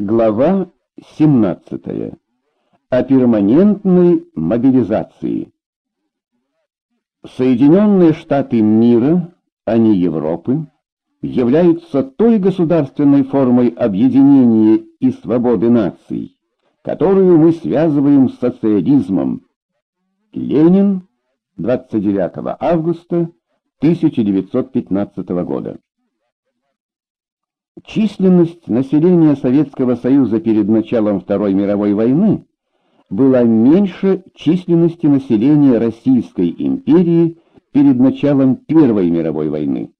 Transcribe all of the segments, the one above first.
Глава 17. О перманентной мобилизации. Соединенные Штаты мира, а не Европы, являются той государственной формой объединения и свободы наций, которую мы связываем с социализмом. Ленин, 29 августа 1915 года. Численность населения Советского Союза перед началом Второй мировой войны была меньше численности населения Российской империи перед началом Первой мировой войны.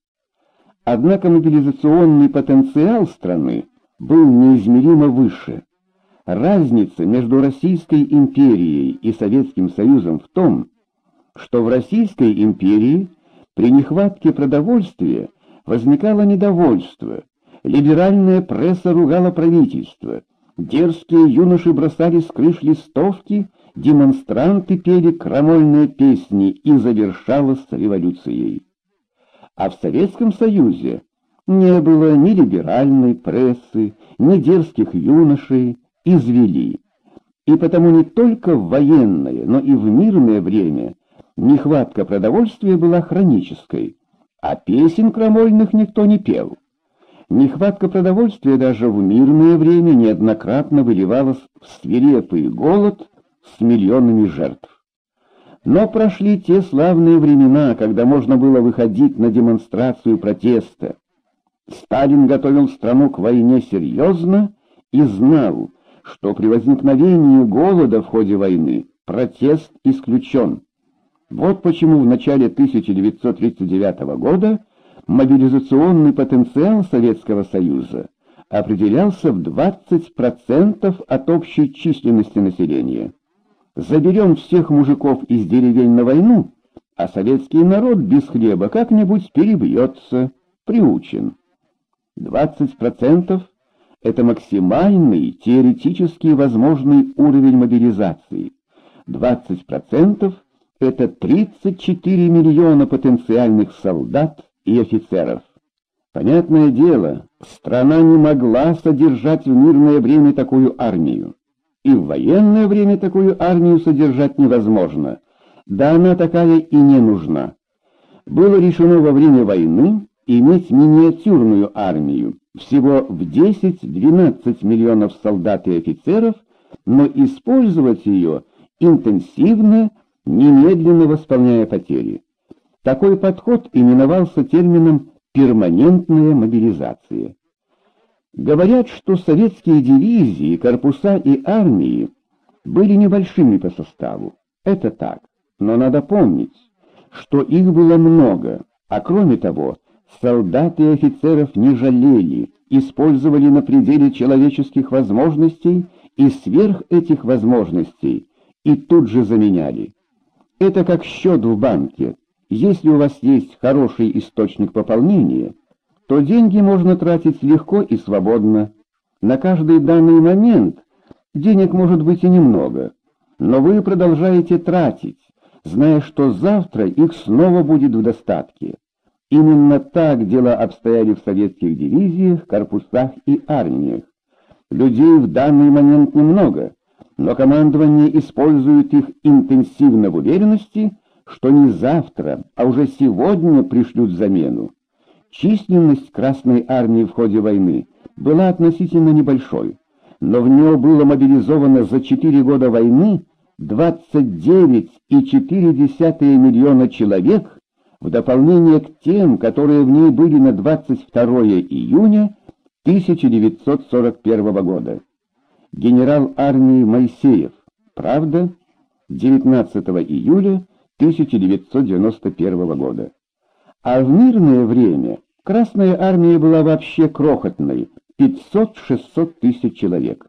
Однако мобилизационный потенциал страны был неизмеримо выше. Разница между Российской империей и Советским Союзом в том, что в Российской империи при нехватке продовольствия возникало недовольство, Либеральная пресса ругала правительство. Дерзкие юноши бросали с крыш листовки, демонстранты пели крамольные песни и завершалось революцией. А в Советском Союзе не было ни либеральной прессы, ни дерзких юношей, извели. И потому не только в военное, но и в мирное время нехватка продовольствия была хронической, а песен крамольных никто не пел. Нехватка продовольствия даже в мирное время неоднократно выливалась в свирепый голод с миллионами жертв. Но прошли те славные времена, когда можно было выходить на демонстрацию протеста. Сталин готовил страну к войне серьезно и знал, что при возникновении голода в ходе войны протест исключен. Вот почему в начале 1939 года мобилизационный потенциал Советского Союза определялся в 20% от общей численности населения. Заберем всех мужиков из деревень на войну, а советский народ без хлеба как-нибудь перебьется, приучен. 20% — это максимальный теоретически возможный уровень мобилизации. 20% — это 34 миллиона потенциальных солдат, и офицеров. Понятное дело, страна не могла содержать в мирное время такую армию. И в военное время такую армию содержать невозможно. Да она такая и не нужна. Было решено во время войны иметь миниатюрную армию, всего в 10-12 миллионов солдат и офицеров, но использовать ее интенсивно, немедленно восполняя потери. Такой подход именовался термином «перманентная мобилизация». Говорят, что советские дивизии, корпуса и армии были небольшими по составу. Это так, но надо помнить, что их было много, а кроме того, солдат и офицеров не жалели, использовали на пределе человеческих возможностей и сверх этих возможностей, и тут же заменяли. Это как счет в банке, если у вас есть хороший источник пополнения, то деньги можно тратить легко и свободно. На каждый данный момент денег может быть и немного, но вы продолжаете тратить, зная, что завтра их снова будет в достатке. Именно так дела обстояли в советских дивизиях, корпусах и армиях. Людей в данный момент немного, но командование использует их интенсивно в уверенности, что не завтра, а уже сегодня пришлют замену. Численность Красной Армии в ходе войны была относительно небольшой, но в нее было мобилизовано за 4 года войны 29,4 миллиона человек в дополнение к тем, которые в ней были на 22 июня 1941 года. Генерал армии Моисеев, правда, 19 июля 1991 года. А в мирное время Красная Армия была вообще крохотной, 500-600 тысяч человек.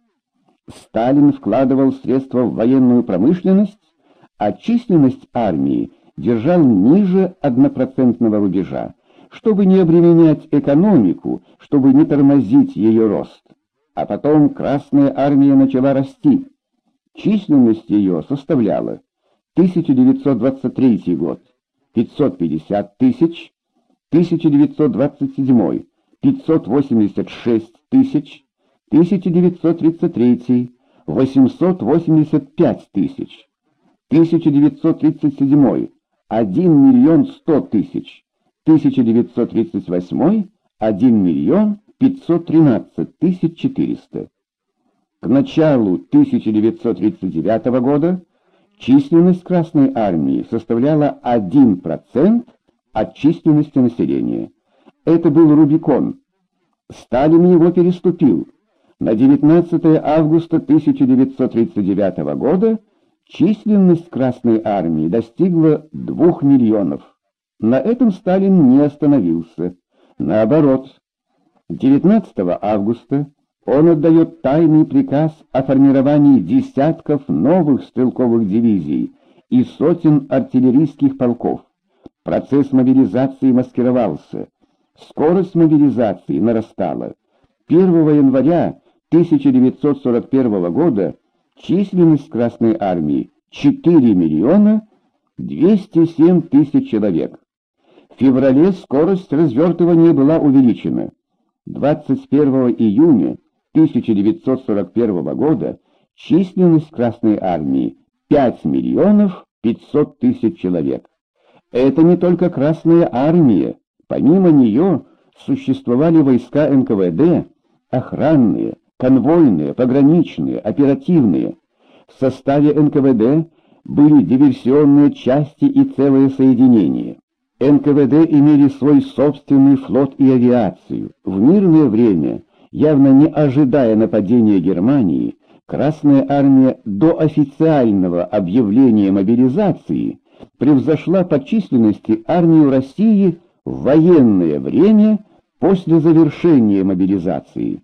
Сталин вкладывал средства в военную промышленность, а численность армии держал ниже однопроцентного рубежа, чтобы не обременять экономику, чтобы не тормозить ее рост. А потом Красная Армия начала расти. Численность ее составляла 1923 год 550 тысяч, 1927 586 тысяч, 1933 — 885 тысяч, 1937 — 1 миллион 100 тысяч, 1938 — 1 миллион 513 тысяч 400. К началу 1939 года численность Красной Армии составляла 1% от численности населения. Это был Рубикон. Сталин его переступил. На 19 августа 1939 года численность Красной Армии достигла 2 миллионов. На этом Сталин не остановился. Наоборот, 19 августа он отдает тайный приказ о формировании десятков новых стрелковых дивизий и сотен артиллерийских полков. Процесс мобилизации маскировался. Скорость мобилизации нарастала. 1 января 1941 года численность Красной Армии 4 миллиона 207 тысяч человек. В феврале скорость развертывания была увеличена. 21 июня 1941 года численность Красной Армии 5 миллионов 500 тысяч человек. Это не только Красная Армия, помимо нее существовали войска НКВД, охранные, конвойные, пограничные, оперативные. В составе НКВД были диверсионные части и целые соединения. НКВД имели свой собственный флот и авиацию. В мирное время, явно не ожидая нападения Германии, Красная Армия до официального объявления мобилизации превзошла по численности армию России в военное время после завершения мобилизации.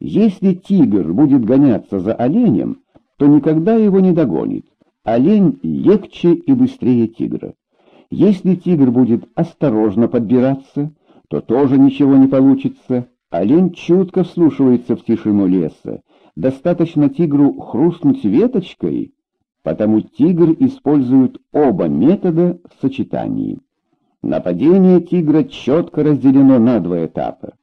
Если тигр будет гоняться за оленем, то никогда его не догонит. Олень легче и быстрее тигра. Если тигр будет осторожно подбираться, то тоже ничего не получится. Олень чутко вслушивается в тишину леса. Достаточно тигру хрустнуть веточкой, потому тигр использует оба метода в сочетании. Нападение тигра четко разделено на два этапа.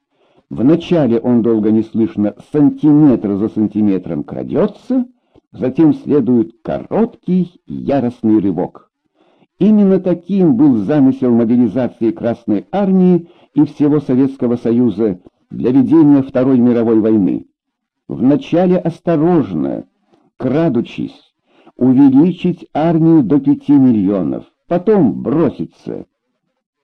Вначале он долго неслышно сантиметр за сантиметром крадется, затем следует короткий яростный рывок. Именно таким был замысел мобилизации Красной Армии и всего Советского Союза для ведения Второй мировой войны. Вначале осторожно, крадучись, увеличить армию до пяти миллионов, потом броситься.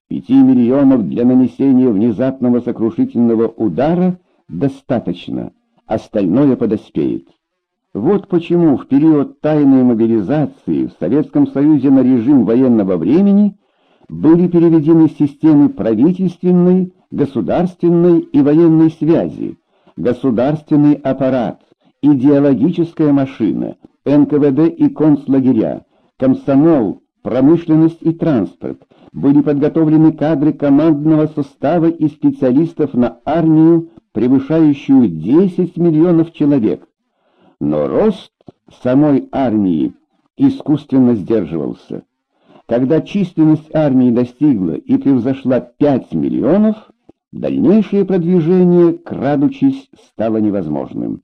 Пяти миллионов для нанесения внезапного сокрушительного удара достаточно, остальное подоспеет. Вот почему в период тайной мобилизации в Советском Союзе на режим военного времени были переведены системы правительственной, государственной и военной связи, государственный аппарат, идеологическая машина, НКВД и концлагеря, комсомол, промышленность и транспорт, были подготовлены кадры командного состава и специалистов на армию, превышающую 10 миллионов человек. Но рост самой армии искусственно сдерживался. Когда численность армии достигла и превзошла 5 миллионов, дальнейшее продвижение, крадучись, стало невозможным.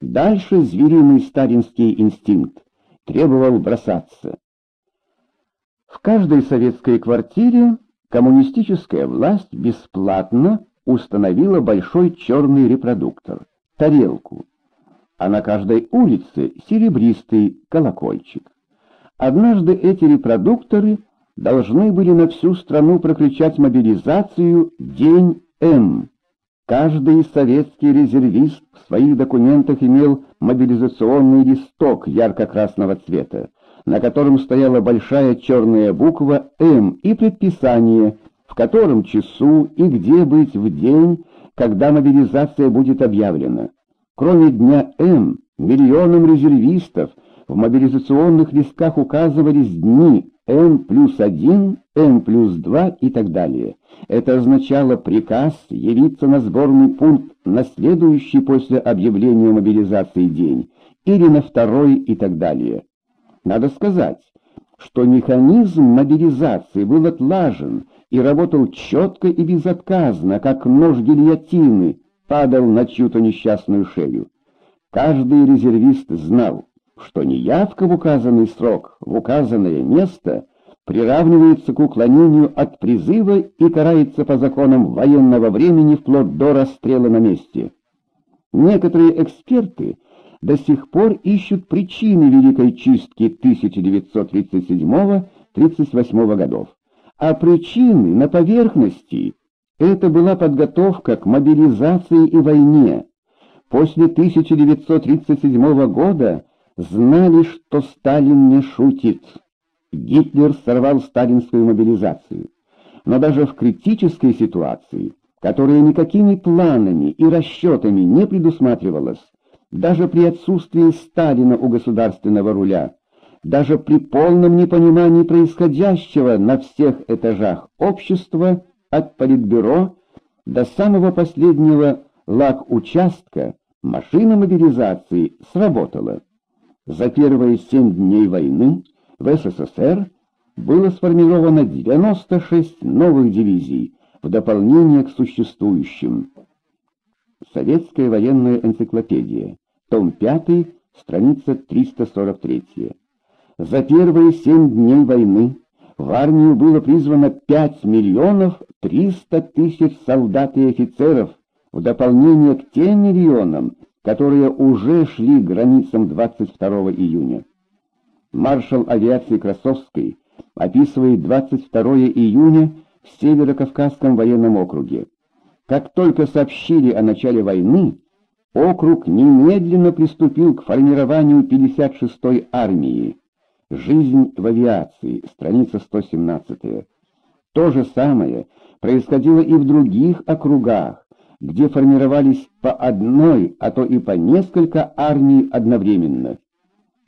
Дальше звериный сталинский инстинкт требовал бросаться. В каждой советской квартире коммунистическая власть бесплатно установила большой черный репродуктор, тарелку, а на каждой улице серебристый колокольчик. Однажды эти репродукторы должны были на всю страну прокричать мобилизацию «День М». Каждый советский резервист в своих документах имел мобилизационный листок ярко-красного цвета на котором стояла большая черная буква «М» и предписание, в котором часу и где быть в день, когда мобилизация будет объявлена. Кроме дня М, миллионам резервистов в мобилизационных листках указывались дни М плюс один, М плюс два и так далее. Это означало приказ явиться на сборный пункт на следующий после объявления мобилизации день или на второй и так далее. Надо сказать, что механизм мобилизации был отлажен и работал четко и безотказно, как нож гильотины, падал на чью-то несчастную шею. Каждый резервист знал, что неявка в указанный срок, в указанное место приравнивается к уклонению от призыва и карается по законам военного времени вплоть до расстрела на месте. Некоторые эксперты до сих пор ищут причины Великой чистки 1937-38 годов. А причины на поверхности – это была подготовка к мобилизации и войне. После 1937 года знали, что Сталин не шутит. Гитлер сорвал сталинскую мобилизацию. Но даже в критической ситуации, которая никакими планами и расчетами не предусматривалась, даже при отсутствии Сталина у государственного руля, даже при полном непонимании происходящего на всех этажах общества, от политбюро до самого последнего лаг-участка, машина мобилизации сработала. За первые семь дней войны в СССР было сформировано 96 новых дивизий в дополнение к существующим. Советская военная энциклопедия, том 5, страница 343. За первые семь дней войны в армию было призвано 5 миллионов 300 тысяч солдат и офицеров, в дополнение к тем миллионам, которые уже шли границам 22 июня. Маршал авиации Красовский описывает 22 июня в Северо-Кавказском военном округе. Как только сообщили о начале войны, округ немедленно приступил к формированию 56-й армии. Жизнь в авиации, страница 117. То же самое происходило и в других округах, где формировались по одной, а то и по несколько армий одновременно.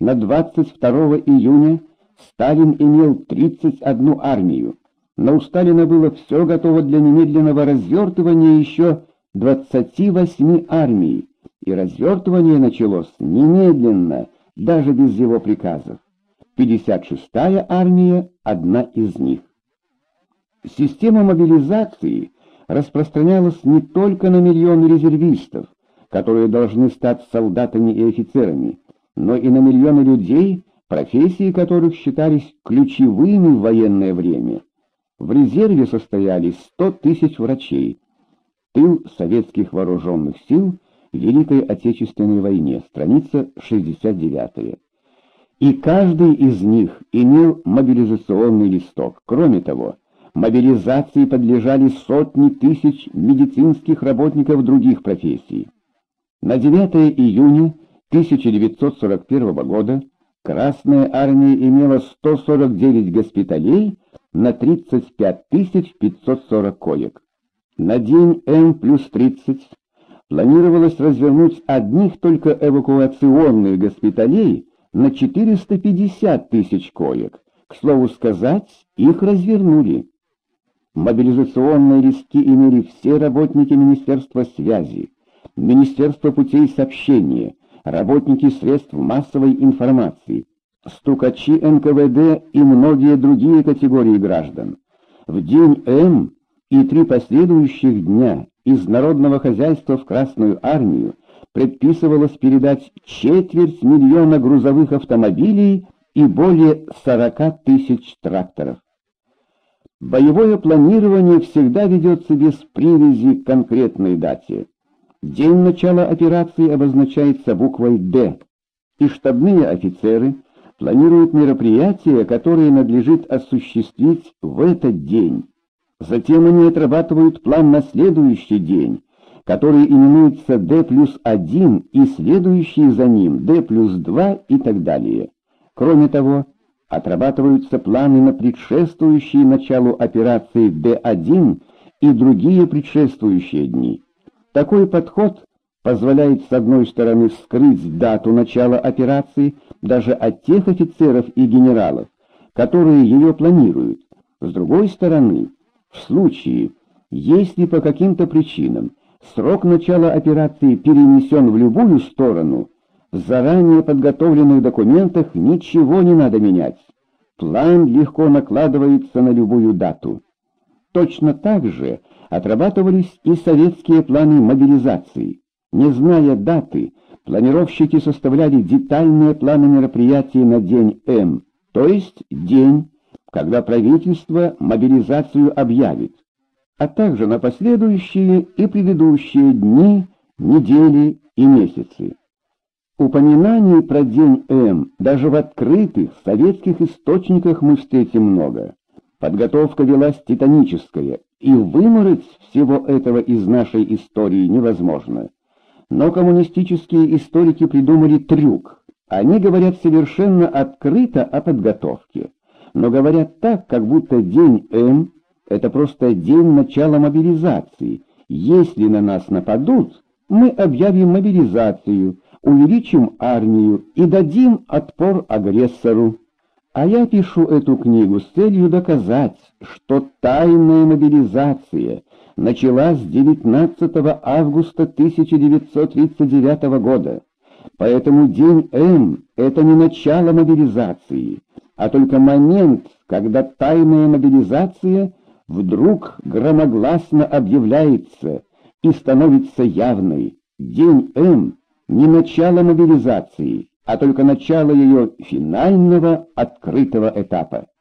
На 22 июня Сталин имел 31 армию, но у Сталина было все готово для немедленного развертывания еще 28 армий, и развертывание началось немедленно, даже без его приказов. 56-я армия — одна из них. Система мобилизации распространялась не только на миллионы резервистов, которые должны стать солдатами и офицерами, но и на миллионы людей, профессии которых считались ключевыми в военное время. В резерве состояли 100 тысяч врачей. Тыл советских вооруженных сил в Великой Отечественной войне, страница 69 и каждый из них имел мобилизационный листок. Кроме того, мобилизации подлежали сотни тысяч медицинских работников других профессий. На 9 июня 1941 года Красная армия имела 149 госпиталей на 35 540 коек. На день М плюс 30 планировалось развернуть одних только эвакуационных госпиталей на 450 тысяч коек. К слову сказать, их развернули. Мобилизационные риски имели все работники Министерства связи, Министерства путей сообщения, работники средств массовой информации, стукачи НКВД и многие другие категории граждан. В день М и три последующих дня из народного хозяйства в Красную армию предписывалось передать четверть миллиона грузовых автомобилей и более 40 тысяч тракторов. Боевое планирование всегда ведется без привязи к конкретной дате. День начала операции обозначается буквой «Д», и штабные офицеры планируют мероприятия, которые надлежит осуществить в этот день. Затем они отрабатывают план на следующий день, который именуется D плюс 1 и следующие за ним D плюс 2 и так далее. Кроме того, отрабатываются планы на предшествующие началу операции D1 и другие предшествующие дни. Такой подход позволяет с одной стороны скрыть дату начала операции даже от тех офицеров и генералов, которые ее планируют. С другой стороны, в случае, если по каким-то причинам Срок начала операции перенесен в любую сторону. В заранее подготовленных документах ничего не надо менять. План легко накладывается на любую дату. Точно так же отрабатывались и советские планы мобилизации. Не зная даты, планировщики составляли детальные планы мероприятий на день М, то есть день, когда правительство мобилизацию объявит, а также на последующие и предыдущие дни, недели и месяцы. Упоминаний про день М даже в открытых советских источниках мы встретим много. Подготовка велась титаническая, и вымороть всего этого из нашей истории невозможно. Но коммунистические историки придумали трюк. Они говорят совершенно открыто о подготовке, но говорят так, как будто день М — это просто день начала мобилизации. Если на нас нападут, мы объявим мобилизацию, увеличим армию и дадим отпор агрессору. А я пишу эту книгу с целью доказать, что тайная мобилизация началась 19 августа 1939 года. Поэтому день М — это не начало мобилизации, а только момент, когда тайная мобилизация вдруг громогласно объявляется и становится явной. День М — не начало мобилизации, а только начало ее финального открытого этапа.